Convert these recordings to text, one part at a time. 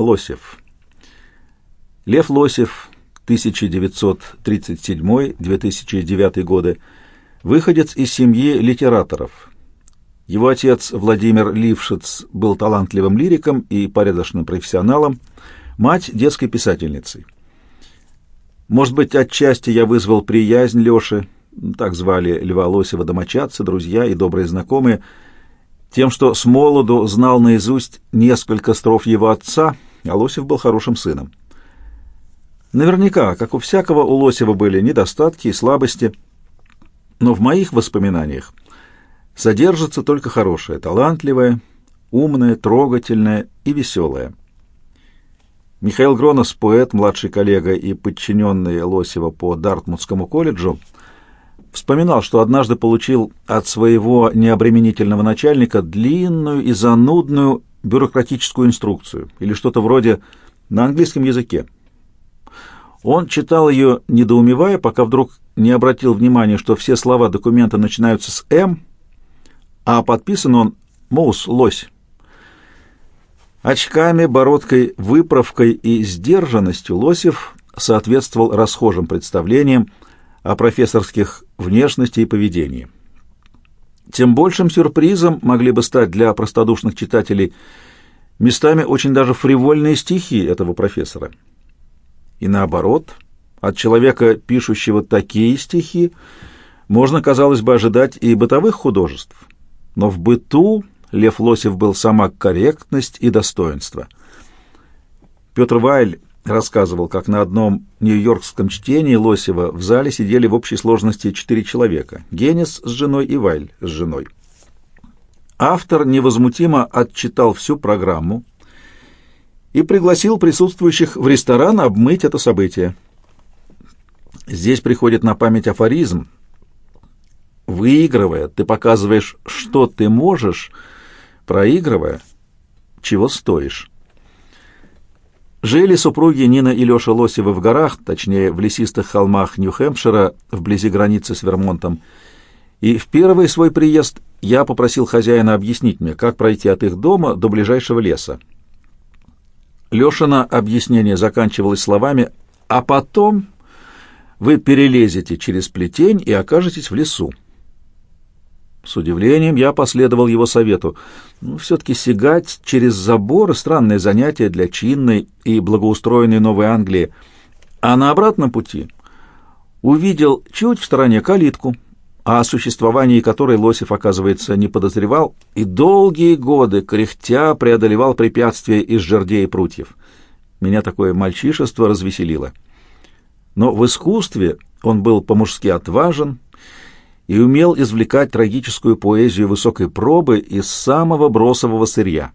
Лосев. Лев Лосев, 1937-2009 годы, выходец из семьи литераторов. Его отец Владимир Лившиц был талантливым лириком и порядочным профессионалом, мать — детской писательницей. Может быть, отчасти я вызвал приязнь Леши, так звали Льва Лосева домочадцы, друзья и добрые знакомые, тем, что с молоду знал наизусть несколько строф его отца, Лосев был хорошим сыном. Наверняка, как у всякого, у Лосева были недостатки и слабости, но в моих воспоминаниях содержится только хорошее, талантливое, умное, трогательное и веселое. Михаил Гронос, поэт, младший коллега и подчиненный Лосева по Дартмутскому колледжу, вспоминал, что однажды получил от своего необременительного начальника длинную и занудную бюрократическую инструкцию или что-то вроде на английском языке. Он читал ее, недоумевая, пока вдруг не обратил внимания, что все слова документа начинаются с «М», а подписан он «Моус, лось». Очками, бородкой, выправкой и сдержанностью Лосев соответствовал расхожим представлениям о профессорских внешности и поведении. Тем большим сюрпризом могли бы стать для простодушных читателей местами очень даже фривольные стихи этого профессора. И наоборот, от человека, пишущего такие стихи, можно, казалось бы, ожидать и бытовых художеств. Но в быту Лев Лосев был сама корректность и достоинство. Петр Вайль рассказывал, как на одном нью-йоркском чтении Лосева в зале сидели в общей сложности четыре человека — Генис с женой и Вайль с женой. Автор невозмутимо отчитал всю программу и пригласил присутствующих в ресторан обмыть это событие. Здесь приходит на память афоризм. Выигрывая, ты показываешь, что ты можешь — проигрывая, чего стоишь. Жили супруги Нина и Леша Лосевы в горах, точнее, в лесистых холмах Нью-Хэмпшира, вблизи границы с Вермонтом. И в первый свой приезд я попросил хозяина объяснить мне, как пройти от их дома до ближайшего леса. Лешина объяснение заканчивалось словами «А потом вы перелезете через плетень и окажетесь в лесу». С удивлением я последовал его совету. Ну, все-таки сигать через забор — странное занятие для чинной и благоустроенной Новой Англии. А на обратном пути увидел чуть в стороне калитку, о существовании которой Лосев, оказывается, не подозревал, и долгие годы, кряхтя, преодолевал препятствия из жердей и прутьев. Меня такое мальчишество развеселило. Но в искусстве он был по-мужски отважен, и умел извлекать трагическую поэзию высокой пробы из самого бросового сырья.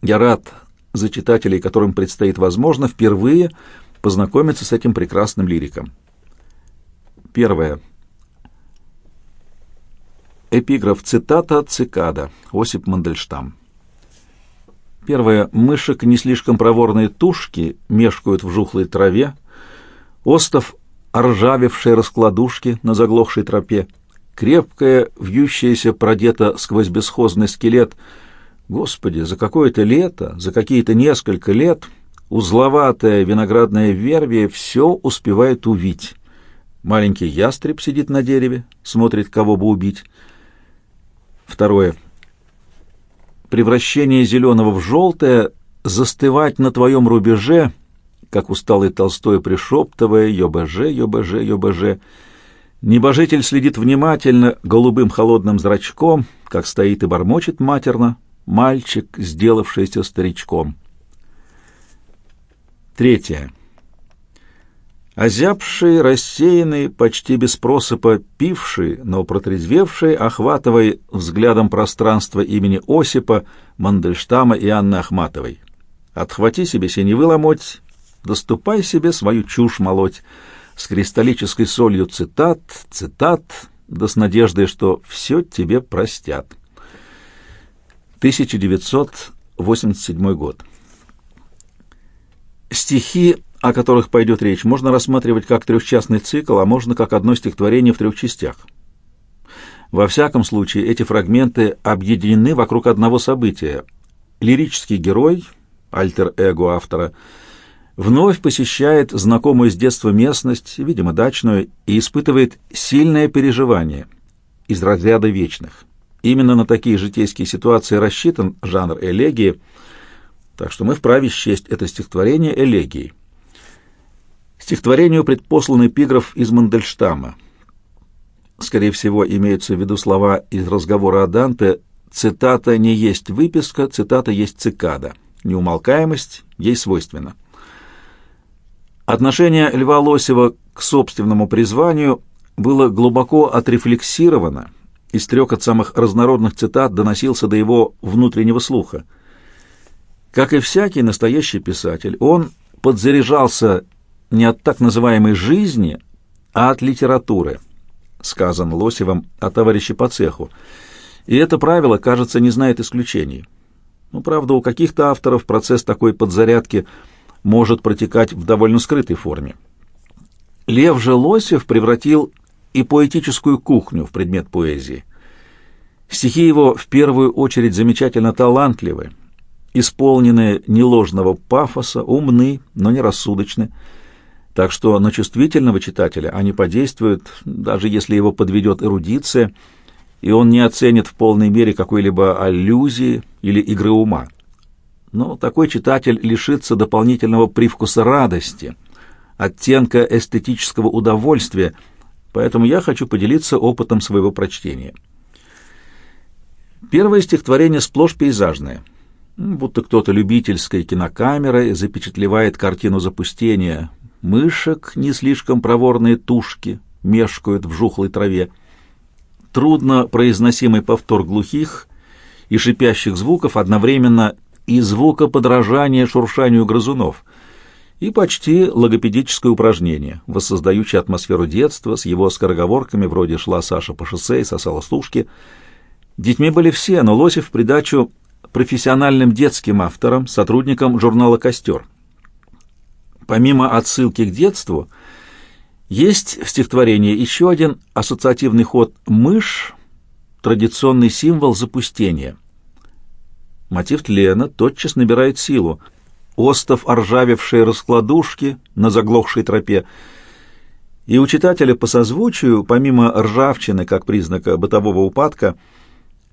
Я рад за читателей, которым предстоит, возможно, впервые познакомиться с этим прекрасным лириком. Первое. Эпиграф цитата цикада. Осип Мандельштам. Первое. Мышек не слишком проворные тушки мешкают в жухлой траве. Остов оржавевшие раскладушки на заглохшей тропе, крепкая, вьющаяся, продета сквозь бесхозный скелет. Господи, за какое-то лето, за какие-то несколько лет узловатая виноградная вервия все успевает увить. Маленький ястреб сидит на дереве, смотрит, кого бы убить. Второе. Превращение зеленого в желтое, застывать на твоем рубеже — как усталый Толстой пришептывая «Ёбж, ёбж, ёбж». Небожитель следит внимательно голубым холодным зрачком, как стоит и бормочет матерно мальчик, сделавшийся старичком. Третье. Озябший, рассеянный, почти без просыпа, пивший, но протрезвевший, охватывая взглядом пространство имени Осипа, Мандельштама и Анны Ахматовой. Отхвати себе синевы ломоть, Доступай себе свою чушь молоть с кристаллической солью цитат, цитат, да с надеждой, что все тебе простят. 1987 год. Стихи, о которых пойдет речь, можно рассматривать как трехчастный цикл, а можно как одно стихотворение в трех частях. Во всяком случае, эти фрагменты объединены вокруг одного события. Лирический герой — альтер-эго автора, вновь посещает знакомую с детства местность, видимо, дачную, и испытывает сильное переживание из разряда вечных. Именно на такие житейские ситуации рассчитан жанр элегии, так что мы вправе счесть это стихотворение элегией. Стихотворению предпослан эпиграф из Мандельштама. Скорее всего, имеются в виду слова из разговора о Данте «Цитата не есть выписка, цитата есть цикада. Неумолкаемость ей свойственна». Отношение Льва Лосева к собственному призванию было глубоко отрефлексировано, и стрекот самых разнородных цитат доносился до его внутреннего слуха. Как и всякий настоящий писатель, он подзаряжался не от так называемой жизни, а от литературы, сказан Лосевым о товарище по цеху. И это правило, кажется, не знает исключений. Ну, правда, у каких-то авторов процесс такой подзарядки может протекать в довольно скрытой форме. Лев же Лосев превратил и поэтическую кухню в предмет поэзии. Стихи его в первую очередь замечательно талантливы, исполнены неложного пафоса, умны, но не рассудочны, так что на чувствительного читателя они подействуют, даже если его подведет эрудиция, и он не оценит в полной мере какой-либо аллюзии или игры ума. Но такой читатель лишится дополнительного привкуса радости, оттенка эстетического удовольствия, поэтому я хочу поделиться опытом своего прочтения. Первое стихотворение сплошь пейзажное, будто кто-то любительской кинокамерой запечатлевает картину запустения, Мышек не слишком проворные тушки мешкают в жухлой траве. Трудно произносимый повтор глухих и шипящих звуков одновременно и звука подражания шуршанию грызунов, и почти логопедическое упражнение, воссоздающее атмосферу детства с его скороговорками вроде «шла Саша по шоссе и сосала стушки». Детьми были все, но Лосев в придачу профессиональным детским авторам, сотрудникам журнала «Костер». Помимо отсылки к детству, есть в стихотворении еще один ассоциативный ход «мышь» — традиционный символ запустения. Мотив тлена тотчас набирает силу. Остов оржавевшей раскладушки на заглохшей тропе. И у читателя по созвучию, помимо ржавчины как признака бытового упадка,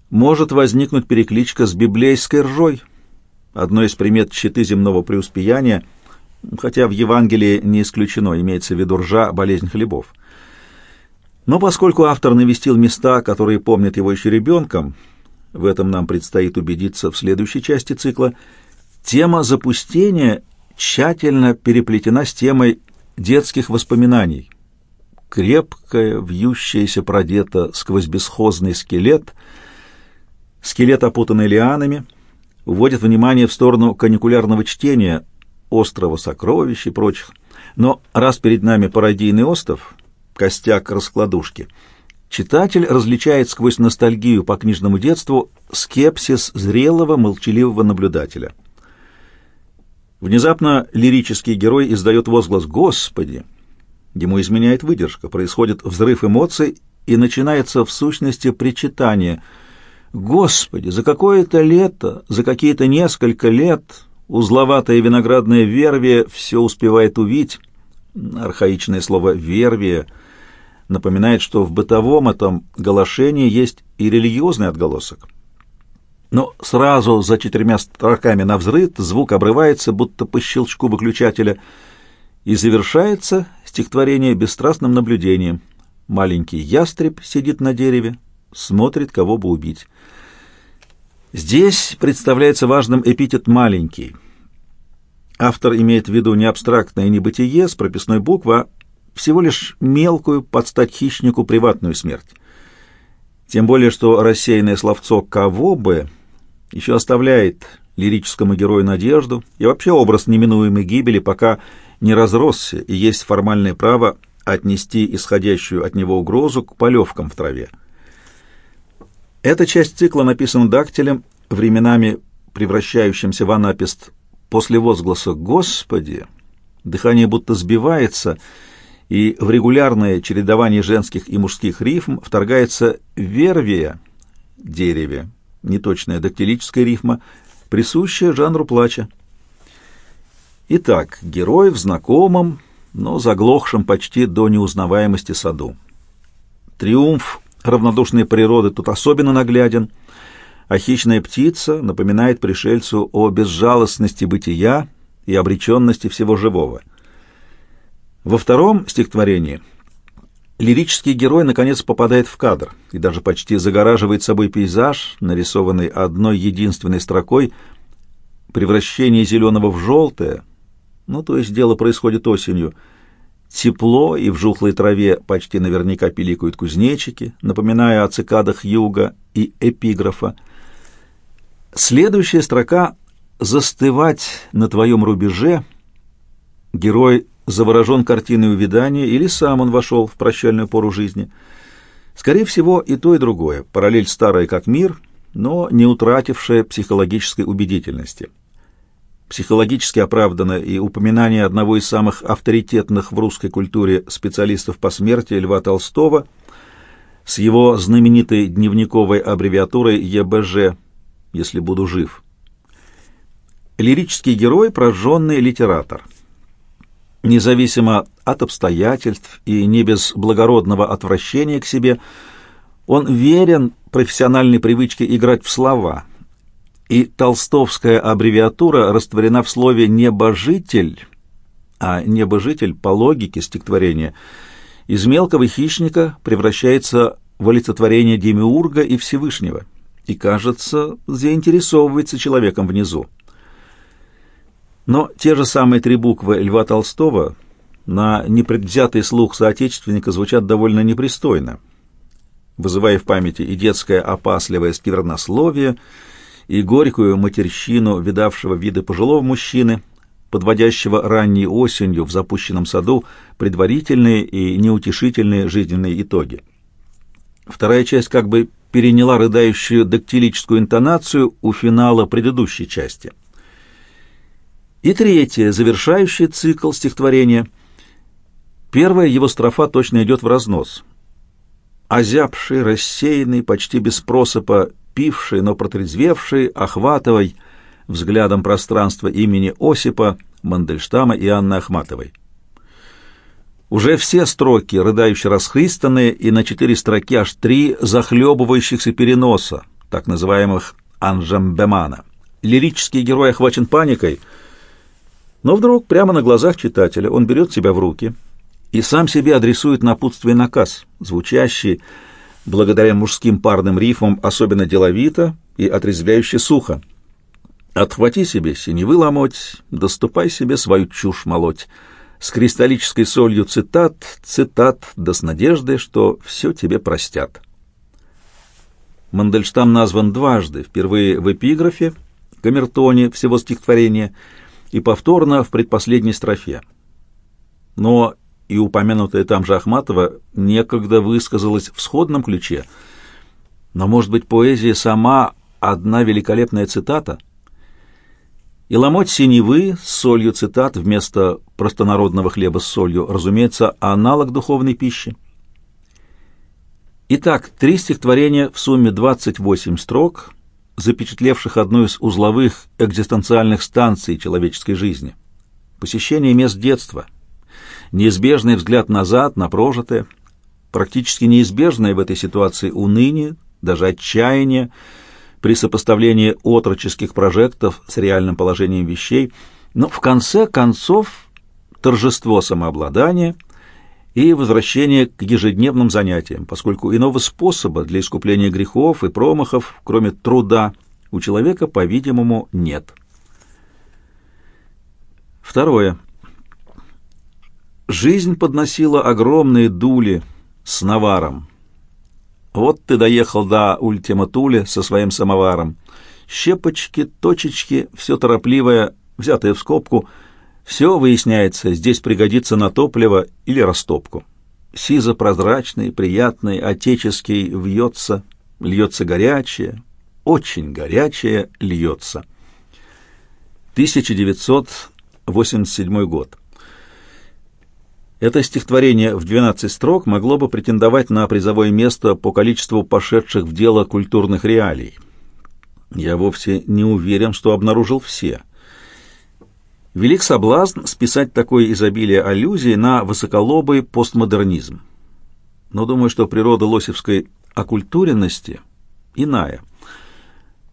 может возникнуть перекличка с библейской ржой, одной из примет щиты земного преуспеяния — хотя в Евангелии не исключено, имеется в виду ржа, болезнь хлебов. Но поскольку автор навестил места, которые помнят его еще ребенком, в этом нам предстоит убедиться в следующей части цикла, тема запустения тщательно переплетена с темой детских воспоминаний. Крепкая, вьющаяся продета сквозь бесхозный скелет, скелет, опутанный лианами, уводит внимание в сторону каникулярного чтения – острова сокровищ и прочих. Но раз перед нами пародийный остров, костяк раскладушки, читатель различает сквозь ностальгию по книжному детству скепсис зрелого, молчаливого наблюдателя. Внезапно лирический герой издает возглас «Господи!». Ему изменяет выдержка, происходит взрыв эмоций и начинается в сущности причитание «Господи, за какое-то лето, за какие-то несколько лет Узловатая виноградная вервия все успевает увидеть. Архаичное слово «вервия» напоминает, что в бытовом этом галошении есть и религиозный отголосок. Но сразу за четырьмя строками на взрыв звук обрывается, будто по щелчку выключателя, и завершается стихотворение бесстрастным наблюдением. Маленький ястреб сидит на дереве, смотрит, кого бы убить. Здесь представляется важным эпитет «маленький». Автор имеет в виду не абстрактное небытие с прописной буквы, а всего лишь мелкую, под стать хищнику, приватную смерть. Тем более, что рассеянное словцо «кого бы» еще оставляет лирическому герою надежду, и вообще образ неминуемой гибели пока не разросся, и есть формальное право отнести исходящую от него угрозу к полевкам в траве. Эта часть цикла написана дактилем, временами превращающимся в анапист после возгласа «Господи!» Дыхание будто сбивается, и в регулярное чередование женских и мужских рифм вторгается вервия – дереве, неточная дактилическая рифма, присущая жанру плача. Итак, герой в знакомом, но заглохшем почти до неузнаваемости саду. Триумф равнодушной природы тут особенно нагляден, а хищная птица напоминает пришельцу о безжалостности бытия и обреченности всего живого. Во втором стихотворении лирический герой наконец попадает в кадр и даже почти загораживает собой пейзаж, нарисованный одной единственной строкой «Превращение зеленого в желтое», ну, то есть дело происходит осенью. Тепло, и в жухлой траве почти наверняка пиликают кузнечики, напоминая о цикадах юга и эпиграфа. Следующая строка «Застывать на твоем рубеже» герой заворожен картиной увядания или сам он вошел в прощальную пору жизни. Скорее всего, и то, и другое. Параллель старая как мир, но не утратившая психологической убедительности. Психологически оправдано и упоминание одного из самых авторитетных в русской культуре специалистов по смерти Льва Толстого с его знаменитой дневниковой аббревиатурой ЕБЖ «Если буду жив». Лирический герой – прожженный литератор. Независимо от обстоятельств и не без благородного отвращения к себе, он верен профессиональной привычке играть в слова – и толстовская аббревиатура растворена в слове «небожитель», а «небожитель» по логике стихотворения из мелкого хищника превращается в олицетворение Демиурга и Всевышнего и, кажется, заинтересовывается человеком внизу. Но те же самые три буквы Льва Толстого на непредвзятый слух соотечественника звучат довольно непристойно, вызывая в памяти и детское опасливое сквернословие, и горькую матерщину видавшего виды пожилого мужчины, подводящего ранней осенью в запущенном саду предварительные и неутешительные жизненные итоги. Вторая часть как бы переняла рыдающую дактилическую интонацию у финала предыдущей части. И третье, завершающий цикл стихотворения. Первая его строфа точно идет в разнос. Озябший, рассеянный, почти без просыпа пивший, но протрезвевший, охватывай взглядом пространство имени Осипа, Мандельштама и Анны Ахматовой. Уже все строки, рыдающие расхристанные, и на четыре строки аж три захлебывающихся переноса, так называемых анжамбемана. Лирический герой охвачен паникой, но вдруг прямо на глазах читателя он берет себя в руки и сам себе адресует напутствие наказ, звучащий благодаря мужским парным рифмам особенно деловито и отрезвляюще сухо. Отхвати себе синевы ломоть, доступай себе свою чушь молоть. С кристаллической солью цитат, цитат, да с надеждой, что все тебе простят. Мандельштам назван дважды, впервые в эпиграфе, камертоне всего стихотворения, и повторно в предпоследней строфе. Но и упомянутая там же Ахматова некогда высказалась в сходном ключе. Но, может быть, поэзия сама одна великолепная цитата? И ломоть синевы с солью цитат вместо простонародного хлеба с солью, разумеется, аналог духовной пищи. Итак, три стихотворения в сумме 28 строк, запечатлевших одну из узловых экзистенциальных станций человеческой жизни. Посещение мест детства – неизбежный взгляд назад на прожитое, практически неизбежное в этой ситуации уныние, даже отчаяние при сопоставлении отроческих прожектов с реальным положением вещей, но в конце концов торжество самообладания и возвращение к ежедневным занятиям, поскольку иного способа для искупления грехов и промахов, кроме труда, у человека, по-видимому, нет. Второе. Жизнь подносила огромные дули с наваром. Вот ты доехал до Ультима-Туле со своим самоваром. Щепочки, точечки, все торопливое, взятое в скобку. Все выясняется, здесь пригодится на топливо или растопку. Сизо-прозрачный, приятный, отеческий вьется, льется горячее, очень горячее льется. 1987 год. Это стихотворение в 12 строк могло бы претендовать на призовое место по количеству пошедших в дело культурных реалий. Я вовсе не уверен, что обнаружил все. Велик соблазн списать такое изобилие аллюзий на высоколобый постмодернизм. Но думаю, что природа лосевской оккультуренности иная.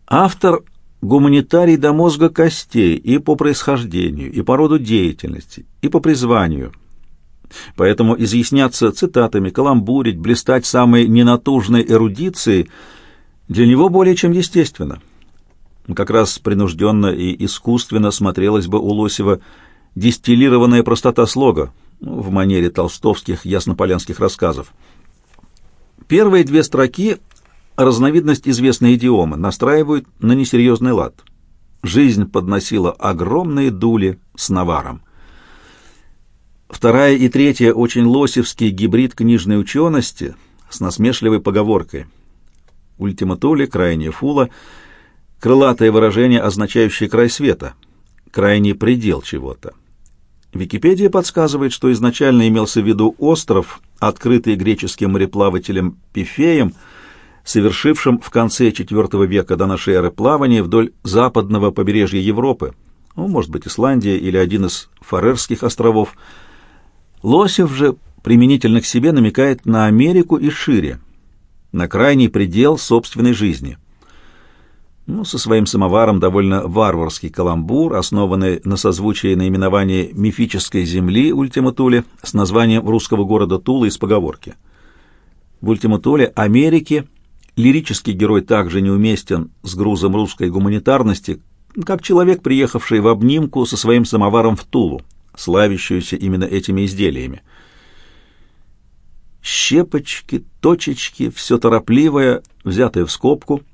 Автор – гуманитарий до мозга костей и по происхождению, и по роду деятельности, и по призванию. Поэтому изъясняться цитатами, каламбурить, блистать самой ненатужной эрудицией для него более чем естественно – как раз принужденно и искусственно смотрелась бы у Лосева дистиллированная простота слога ну, в манере толстовских яснополянских рассказов. Первые две строки — разновидность известной идиомы, настраивают на несерьезный лад. Жизнь подносила огромные дули с наваром. Вторая и третья — очень лосевский гибрид книжной учености с насмешливой поговоркой. Ультима крайняя фула — крылатое выражение, означающее край света, крайний предел чего-то. Википедия подсказывает, что изначально имелся в виду остров, открытый греческим мореплавателем Пифеем, совершившим в конце IV века до нашей эры плавание вдоль западного побережья Европы, ну, может быть, Исландия или один из Фарерских островов. Лосев же применительно к себе намекает на Америку и шире, на крайний предел собственной жизни – ну, со своим самоваром довольно варварский каламбур, основанный на созвучии наименования мифической земли Ультиматуле с названием русского города Тула из поговорки. В Ультиматуле Америки лирический герой также неуместен с грузом русской гуманитарности, как человек, приехавший в обнимку со своим самоваром в Тулу, славящуюся именно этими изделиями. Щепочки, точечки, все торопливое, взятое в скобку —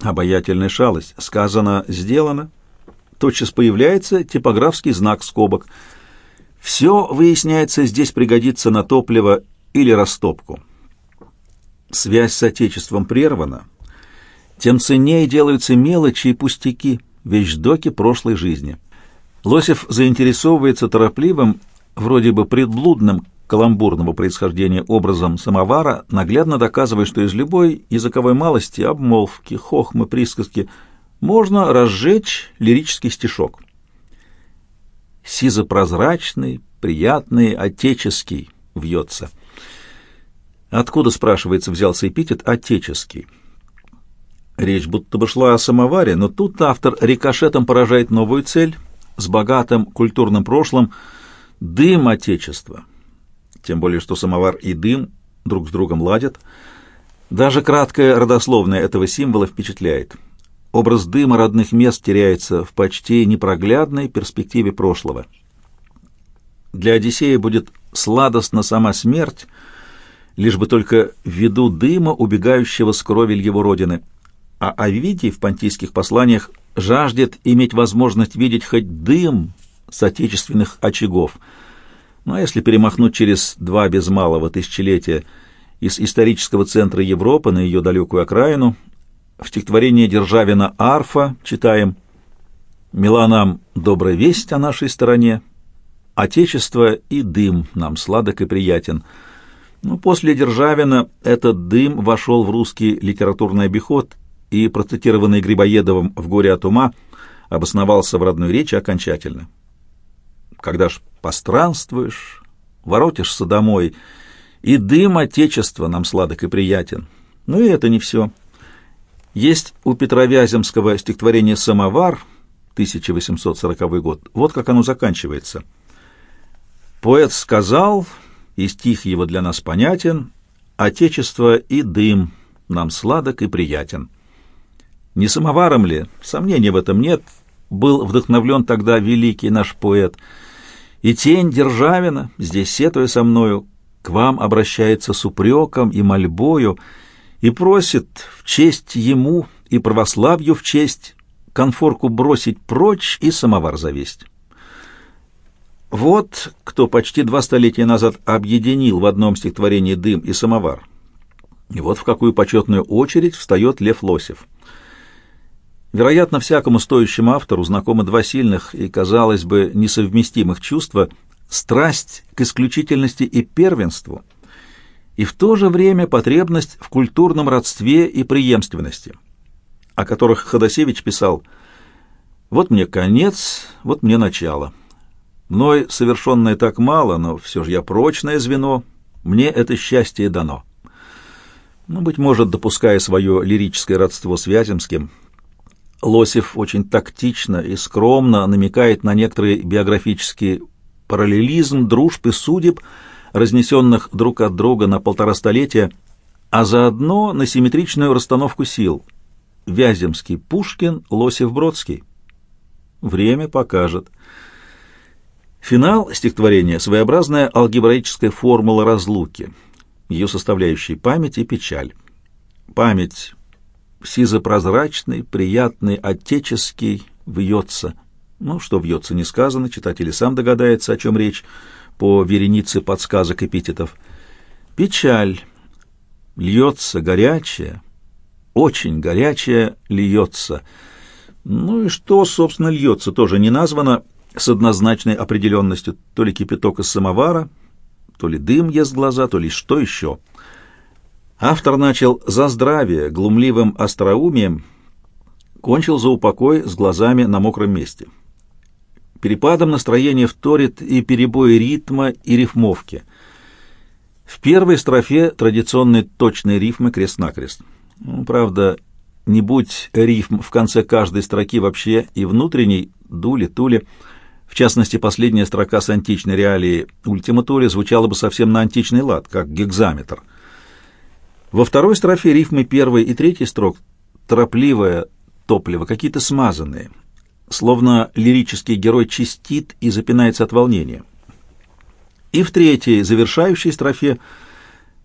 Обаятельная шалость. Сказано, сделано. Тотчас появляется типографский знак скобок. Все, выясняется, здесь пригодится на топливо или растопку. Связь с Отечеством прервана. Тем ценнее делаются мелочи и пустяки, вещдоки прошлой жизни. Лосев заинтересовывается торопливым, вроде бы предблудным каламбурного происхождения образом самовара, наглядно доказывая, что из любой языковой малости, обмолвки, хохмы, присказки можно разжечь лирический стишок. Сизопрозрачный, приятный, отеческий вьется. Откуда, спрашивается, взялся эпитет «отеческий»? Речь будто бы шла о самоваре, но тут автор рикошетом поражает новую цель с богатым культурным прошлым — дым Отечества — тем более что самовар и дым друг с другом ладят. Даже краткое родословное этого символа впечатляет. Образ дыма родных мест теряется в почти непроглядной перспективе прошлого. Для Одиссея будет сладостна сама смерть, лишь бы только в виду дыма, убегающего с кровель его родины. А Овидий в понтийских посланиях жаждет иметь возможность видеть хоть дым с отечественных очагов — ну а если перемахнуть через два без малого тысячелетия из исторического центра Европы на ее далекую окраину, в стихотворении Державина «Арфа» читаем «Мила нам добрая весть о нашей стороне, Отечество и дым нам сладок и приятен». Ну, после Державина этот дым вошел в русский литературный обиход и, процитированный Грибоедовым в «Горе от ума», обосновался в родной речи окончательно когда ж постранствуешь, воротишься домой, и дым Отечества нам сладок и приятен. Ну и это не все. Есть у Петра Вяземского стихотворение «Самовар», 1840 год. Вот как оно заканчивается. Поэт сказал, и стих его для нас понятен, «Отечество и дым нам сладок и приятен». Не самоваром ли, сомнений в этом нет, был вдохновлен тогда великий наш поэт – и тень Державина, здесь сетуя со мною, к вам обращается с упреком и мольбою и просит в честь ему и православию в честь конфорку бросить прочь и самовар завесть. Вот кто почти два столетия назад объединил в одном стихотворении дым и самовар. И вот в какую почетную очередь встает Лев Лосев. Вероятно, всякому стоящему автору знакомы два сильных и, казалось бы, несовместимых чувства — страсть к исключительности и первенству, и в то же время потребность в культурном родстве и преемственности, о которых Ходосевич писал Вот мне конец, вот мне начало. Мной совершенное так мало, но все же я прочное звено, мне это счастье дано. Ну, быть может, допуская свое лирическое родство с Вяземским, Лосев очень тактично и скромно намекает на некоторый биографический параллелизм дружб и судеб, разнесенных друг от друга на полтора столетия, а заодно на симметричную расстановку сил. Вяземский Пушкин, Лосев Бродский. Время покажет. Финал стихотворения — своеобразная алгебраическая формула разлуки, ее составляющие память и печаль. Память сизопрозрачный, приятный, отеческий, вьется. Ну, что вьется, не сказано, читатель и сам догадается, о чем речь, по веренице подсказок эпитетов. Печаль льется горячая, очень горячая льется. Ну и что, собственно, льется, тоже не названо с однозначной определенностью. То ли кипяток из самовара, то ли дым ест глаза, то ли что еще. Автор начал за здравие, глумливым остроумием, кончил за упокой с глазами на мокром месте. Перепадом настроения вторит и перебои ритма, и рифмовки. В первой строфе традиционные точные рифмы крест-накрест. Ну, правда, не будь рифм в конце каждой строки вообще и внутренней, дули-тули, в частности, последняя строка с античной реалии «Ультима Тули» звучала бы совсем на античный лад, как гекзаметр — во второй строфе рифмы первой и третьей строк торопливое топливо, какие-то смазанные, словно лирический герой чистит и запинается от волнения. И в третьей, завершающей строфе,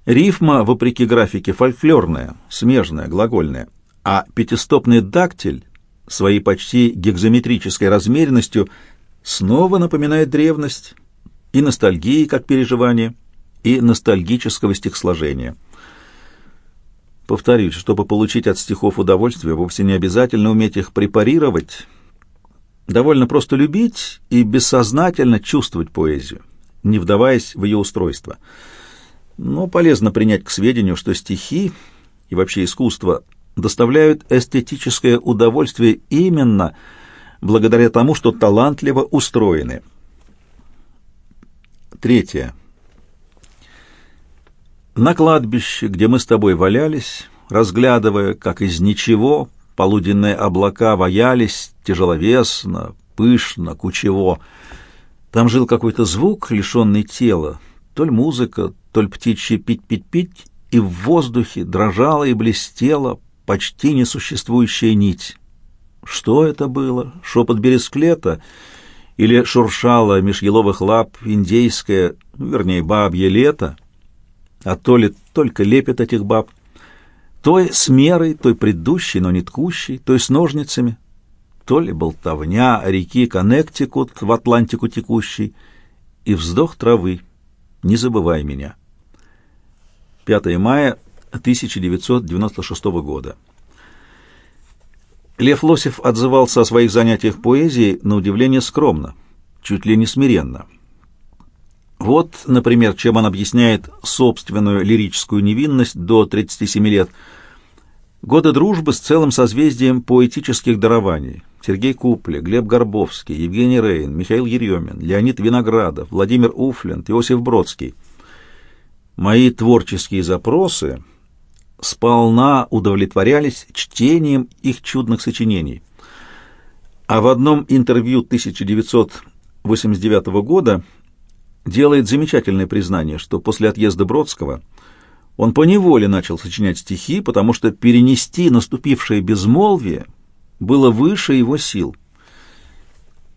рифма, вопреки графике, фольклорная, смежная, глагольная, а пятистопный дактиль своей почти гекзометрической размеренностью снова напоминает древность и ностальгии как переживание, и ностальгического стихосложения – Повторюсь, чтобы получить от стихов удовольствие, вовсе не обязательно уметь их препарировать. Довольно просто любить и бессознательно чувствовать поэзию, не вдаваясь в ее устройство. Но полезно принять к сведению, что стихи и вообще искусство доставляют эстетическое удовольствие именно благодаря тому, что талантливо устроены. Третье. На кладбище, где мы с тобой валялись, разглядывая, как из ничего полуденные облака ваялись тяжеловесно, пышно, кучево. Там жил какой-то звук, лишенный тела, то ли музыка, то ли птичье пить-пить-пить, и в воздухе дрожала и блестела почти несуществующая нить. Что это было? Шепот бересклета? Или шуршало меж еловых лап индейское, ну, вернее, бабье лето? А то ли только лепят этих баб, той с мерой, той предыдущей, но не ткущей, той с ножницами, то ли болтовня реки Коннектикут в Атлантику текущей, и вздох травы. Не забывай меня. 5 мая 1996 года. Лев Лосев отзывался о своих занятиях поэзией на удивление скромно, чуть ли не смиренно. Вот, например, чем он объясняет собственную лирическую невинность до 37 лет. Годы дружбы с целым созвездием поэтических дарований. Сергей Купля, Глеб Горбовский, Евгений Рейн, Михаил Еремин, Леонид Виноградов, Владимир Уфлент, Иосиф Бродский. Мои творческие запросы сполна удовлетворялись чтением их чудных сочинений. А в одном интервью 1989 года делает замечательное признание, что после отъезда Бродского он поневоле начал сочинять стихи, потому что перенести наступившее безмолвие было выше его сил.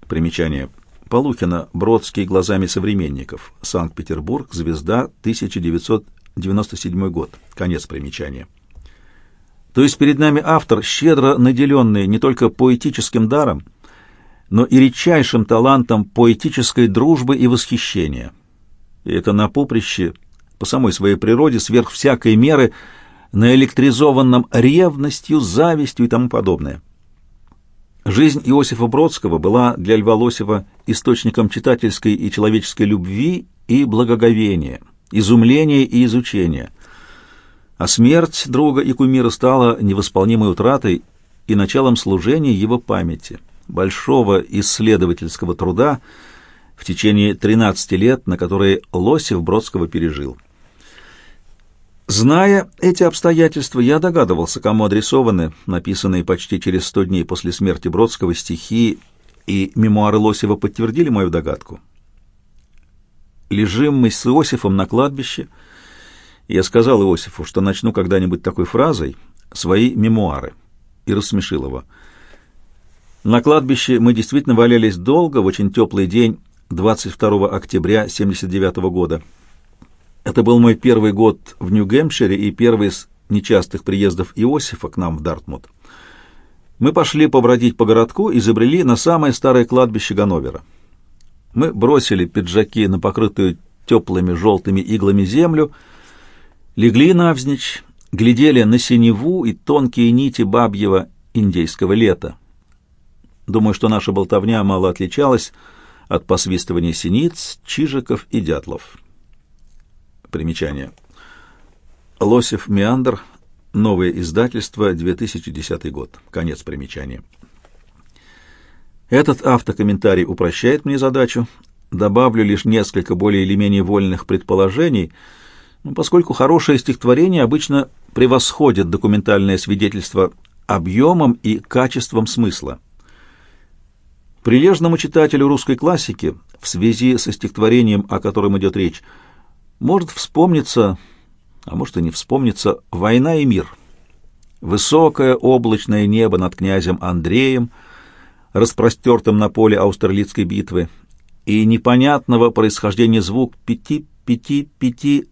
Примечание. Полухина. Бродский глазами современников. Санкт-Петербург. Звезда. 1997 год. Конец примечания. То есть перед нами автор, щедро наделенный не только поэтическим даром, но и редчайшим талантом поэтической дружбы и восхищения. И это на поприще, по самой своей природе, сверх всякой меры, наэлектризованном ревностью, завистью и тому подобное. Жизнь Иосифа Бродского была для Льва Лосева источником читательской и человеческой любви и благоговения, изумления и изучения. А смерть друга и кумира стала невосполнимой утратой и началом служения его памяти – большого исследовательского труда в течение 13 лет, на которые Лосев Бродского пережил. Зная эти обстоятельства, я догадывался, кому адресованы написанные почти через сто дней после смерти Бродского стихи и мемуары Лосева подтвердили мою догадку. Лежим мы с Иосифом на кладбище. Я сказал Иосифу, что начну когда-нибудь такой фразой свои мемуары, и рассмешил его. На кладбище мы действительно валялись долго, в очень теплый день 22 октября 79 года. Это был мой первый год в Нью-Гэмпшире и первый из нечастых приездов Иосифа к нам в Дартмут. Мы пошли побродить по городку и забрели на самое старое кладбище Ганновера. Мы бросили пиджаки на покрытую теплыми желтыми иглами землю, легли навзничь, глядели на синеву и тонкие нити бабьего индейского лета. Думаю, что наша болтовня мало отличалась от посвистывания синиц, чижиков и дятлов. Примечание. Лосев Меандр. Новое издательство. 2010 год. Конец примечания. Этот автокомментарий упрощает мне задачу. Добавлю лишь несколько более или менее вольных предположений, поскольку хорошее стихотворение обычно превосходит документальное свидетельство объемом и качеством смысла. Прилежному читателю русской классики в связи со стихотворением, о котором идет речь, может вспомниться, а может и не вспомниться, «Война и мир». Высокое облачное небо над князем Андреем, распростертым на поле Аустерлицкой битвы, и непонятного происхождения звук «пяти-пяти-пяти»,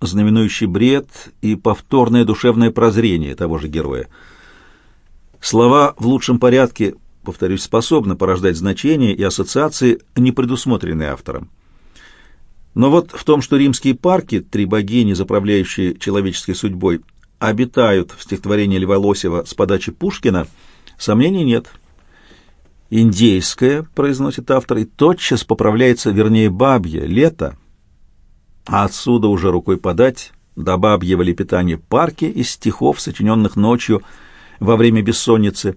знаменующий бред и повторное душевное прозрение того же героя. Слова в лучшем порядке, повторюсь, способны порождать значения и ассоциации, не предусмотренные автором. Но вот в том, что римские парки, три богини, заправляющие человеческой судьбой, обитают в стихотворении Льва Лосева с подачи Пушкина, сомнений нет. «Индейское», — произносит автор, и тотчас поправляется, вернее, бабье, лето, а отсюда уже рукой подать до бабьего лепетания парки из стихов, сочиненных ночью во время бессонницы.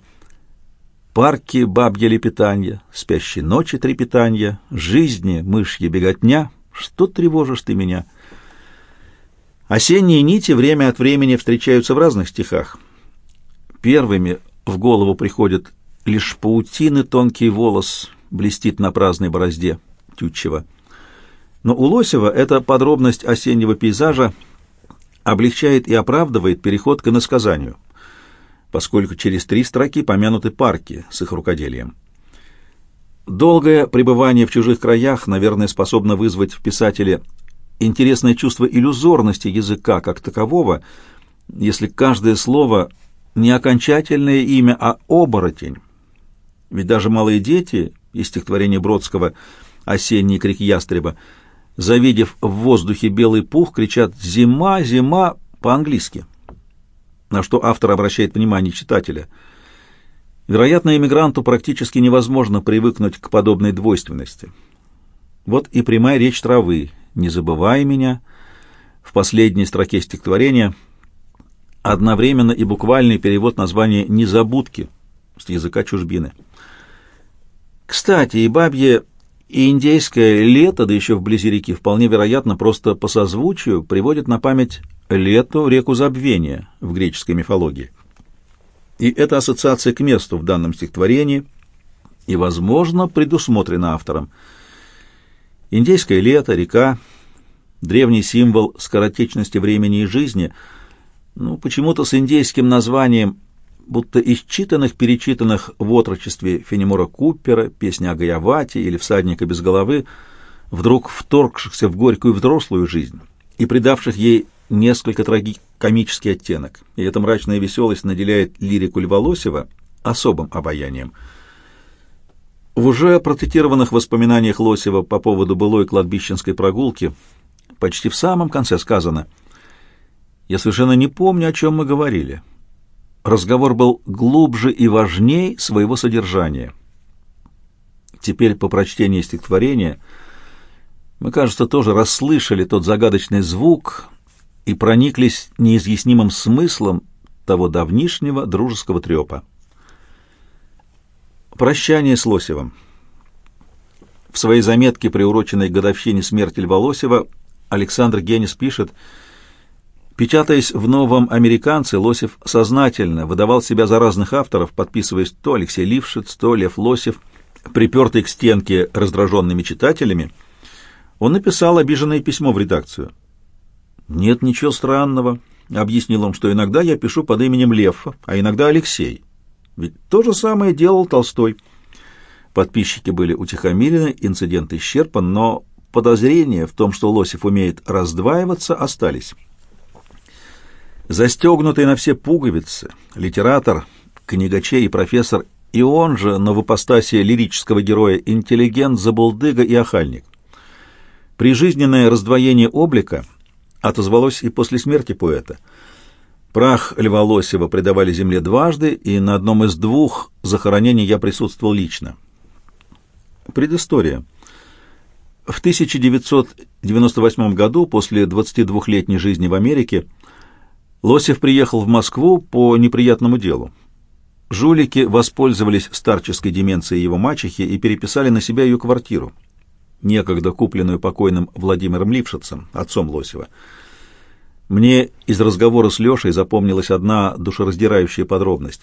Парки, бабье лепетанье, спящей ночи трепетанье, жизни, мышья беготня — что тревожишь ты меня? Осенние нити время от времени встречаются в разных стихах. Первыми в голову приходит лишь паутины тонкий волос блестит на праздной борозде Тютчева. Но у Лосева эта подробность осеннего пейзажа облегчает и оправдывает переход к иносказанию, поскольку через три строки помянуты парки с их рукоделием. Долгое пребывание в чужих краях, наверное, способно вызвать в писателе интересное чувство иллюзорности языка как такового, если каждое слово не окончательное имя, а оборотень. Ведь даже малые дети из стихотворения Бродского «Осенний крик ястреба», завидев в воздухе белый пух, кричат «Зима, зима» по-английски, на что автор обращает внимание читателя – Вероятно, иммигранту практически невозможно привыкнуть к подобной двойственности. Вот и прямая речь травы «Не забывай меня» в последней строке стихотворения одновременно и буквальный перевод названия «Незабудки» с языка чужбины. Кстати, и бабье, и индейское лето, да еще вблизи реки, вполне вероятно, просто по созвучию приводит на память лето, реку забвения в греческой мифологии и эта ассоциация к месту в данном стихотворении и, возможно, предусмотрена автором. Индейское лето, река, древний символ скоротечности времени и жизни, ну, почему-то с индейским названием, будто из читанных-перечитанных в отрочестве Фенемора Купера, песня о Гаявате или «Всадника без головы», вдруг вторгшихся в горькую взрослую жизнь и придавших ей несколько трагикомический оттенок, и эта мрачная веселость наделяет лирику Льва Лосева особым обаянием. В уже процитированных воспоминаниях Лосева по поводу былой кладбищенской прогулки почти в самом конце сказано «Я совершенно не помню, о чем мы говорили. Разговор был глубже и важней своего содержания». Теперь по прочтении стихотворения мы, кажется, тоже расслышали тот загадочный звук, и прониклись неизъяснимым смыслом того давнишнего дружеского трепа. Прощание с Лосевым. В своей заметке, приуроченной к годовщине смерти Льва Лосева, Александр Генис пишет, Печатаясь в «Новом американце», Лосев сознательно выдавал себя за разных авторов, подписываясь то Алексей Лившиц, то Лев Лосев, припертый к стенке раздраженными читателями, он написал обиженное письмо в редакцию. «Нет ничего странного», — объяснил он, — «что иногда я пишу под именем Лев, а иногда Алексей. Ведь то же самое делал Толстой». Подписчики были утихомирены, инцидент исчерпан, но подозрения в том, что Лосев умеет раздваиваться, остались. Застегнутый на все пуговицы, литератор, книгачей и профессор, и он же, на выпостаси лирического героя, интеллигент, забулдыга и охальник. Прижизненное раздвоение облика отозвалось и после смерти поэта. Прах Льва Лосева предавали земле дважды, и на одном из двух захоронений я присутствовал лично. Предыстория. В 1998 году, после 22-летней жизни в Америке, Лосев приехал в Москву по неприятному делу. Жулики воспользовались старческой деменцией его мачехи и переписали на себя ее квартиру, некогда купленную покойным Владимиром Лившицем, отцом Лосева. Мне из разговора с Лешей запомнилась одна душераздирающая подробность.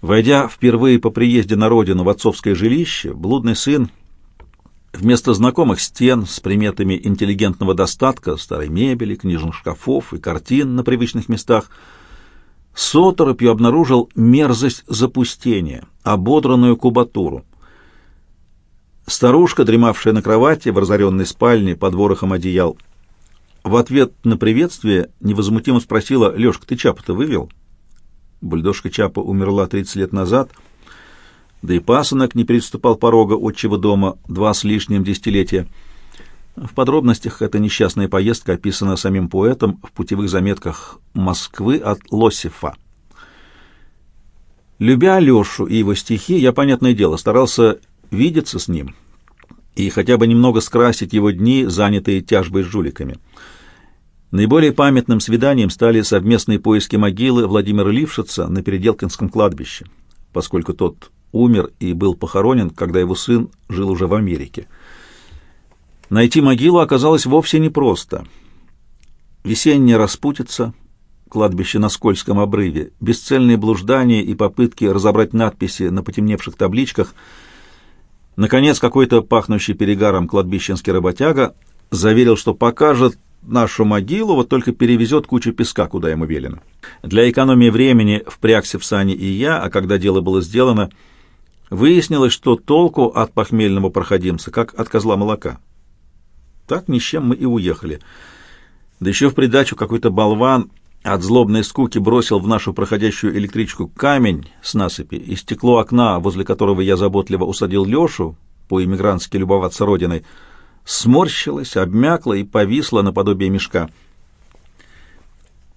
Войдя впервые по приезде на родину в отцовское жилище, блудный сын вместо знакомых стен с приметами интеллигентного достатка, старой мебели, книжных шкафов и картин на привычных местах, с оторопью обнаружил мерзость запустения, ободранную кубатуру. Старушка, дремавшая на кровати в разоренной спальне под ворохом одеял, в ответ на приветствие невозмутимо спросила, «Лешка, ты Чапа-то вывел?» Бульдожка Чапа умерла 30 лет назад, да и пасынок не переступал порога отчего дома два с лишним десятилетия. В подробностях эта несчастная поездка описана самим поэтом в путевых заметках «Москвы от Лосифа». Любя Лешу и его стихи, я, понятное дело, старался видеться с ним и хотя бы немного скрасить его дни, занятые тяжбой с жуликами. Наиболее памятным свиданием стали совместные поиски могилы Владимира Лившица на Переделкинском кладбище, поскольку тот умер и был похоронен, когда его сын жил уже в Америке. Найти могилу оказалось вовсе непросто. Весенняя распутица, кладбище на скользком обрыве, бесцельные блуждания и попытки разобрать надписи на потемневших табличках. Наконец, какой-то пахнущий перегаром кладбищенский работяга заверил, что покажет нашу могилу, вот только перевезет кучу песка, куда ему велено. Для экономии времени впрягся в сани и я, а когда дело было сделано, выяснилось, что толку от похмельного проходимца, как от козла молока. Так ни с чем мы и уехали. Да еще в придачу какой-то болван от злобной скуки бросил в нашу проходящую электричку камень с насыпи, и стекло окна, возле которого я заботливо усадил Лешу, по-иммигрантски любоваться родиной, сморщилась, обмякла и повисла наподобие мешка.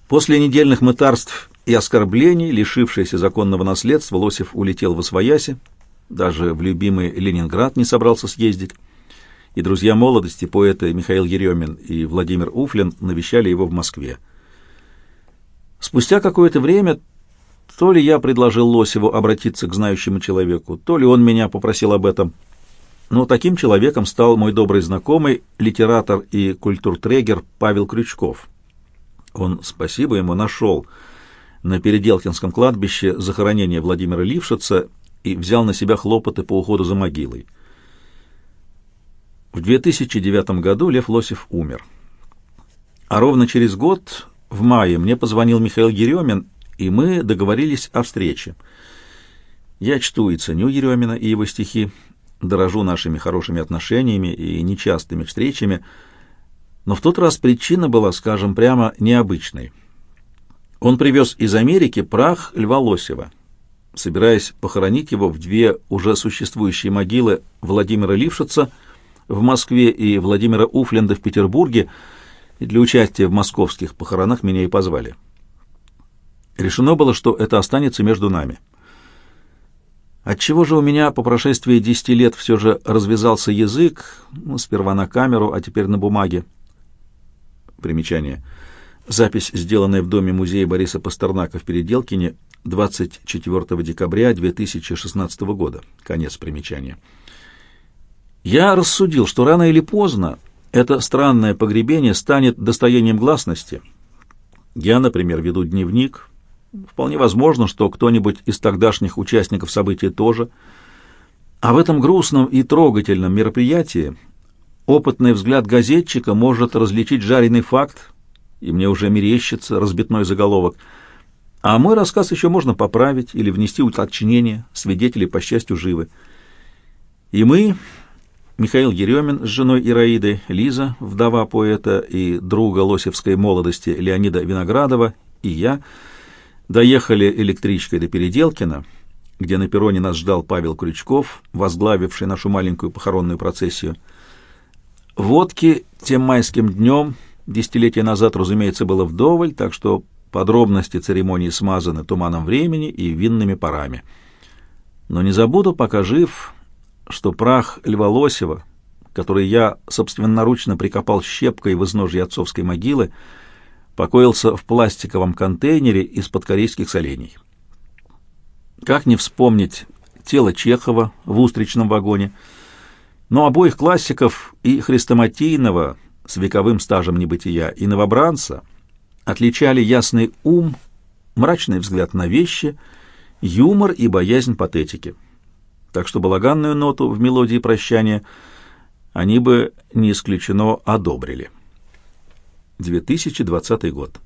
После недельных мытарств и оскорблений, лишившийся законного наследства, Лосев улетел в Освояси, даже в любимый Ленинград не собрался съездить, и друзья молодости, поэты Михаил Еремин и Владимир Уфлин, навещали его в Москве. Спустя какое-то время то ли я предложил Лосеву обратиться к знающему человеку, то ли он меня попросил об этом – но таким человеком стал мой добрый знакомый, литератор и культуртрегер Павел Крючков. Он, спасибо ему, нашел на Переделкинском кладбище захоронение Владимира Лившица и взял на себя хлопоты по уходу за могилой. В 2009 году Лев Лосев умер. А ровно через год, в мае, мне позвонил Михаил Еремин, и мы договорились о встрече. Я чту и ценю Еремина и его стихи, дорожу нашими хорошими отношениями и нечастыми встречами, но в тот раз причина была, скажем прямо, необычной. Он привез из Америки прах Льва Лосева, собираясь похоронить его в две уже существующие могилы Владимира Лившица в Москве и Владимира Уфленда в Петербурге, и для участия в московских похоронах меня и позвали. Решено было, что это останется между нами. Отчего же у меня по прошествии десяти лет все же развязался язык, ну, сперва на камеру, а теперь на бумаге? Примечание. Запись, сделанная в доме музея Бориса Пастернака в Переделкине 24 декабря 2016 года. Конец примечания. Я рассудил, что рано или поздно это странное погребение станет достоянием гласности. Я, например, веду дневник. Вполне возможно, что кто-нибудь из тогдашних участников события тоже. А в этом грустном и трогательном мероприятии опытный взгляд газетчика может различить жареный факт, и мне уже мерещится разбитной заголовок. А мой рассказ еще можно поправить или внести уточнение, свидетели, по счастью, живы. И мы, Михаил Еремин с женой Ираиды, Лиза, вдова поэта и друга лосевской молодости Леонида Виноградова, и я доехали электричкой до Переделкина, где на перроне нас ждал Павел Крючков, возглавивший нашу маленькую похоронную процессию. Водки тем майским днем, десятилетия назад, разумеется, было вдоволь, так что подробности церемонии смазаны туманом времени и винными парами. Но не забуду, пока жив, что прах Льва Лосева, который я собственноручно прикопал щепкой в изножье отцовской могилы, покоился в пластиковом контейнере из-под корейских солений. Как не вспомнить тело Чехова в устричном вагоне, но обоих классиков и хрестоматийного с вековым стажем небытия и новобранца отличали ясный ум, мрачный взгляд на вещи, юмор и боязнь патетики так что балаганную ноту в мелодии прощания они бы, не исключено, одобрили. 2020 год.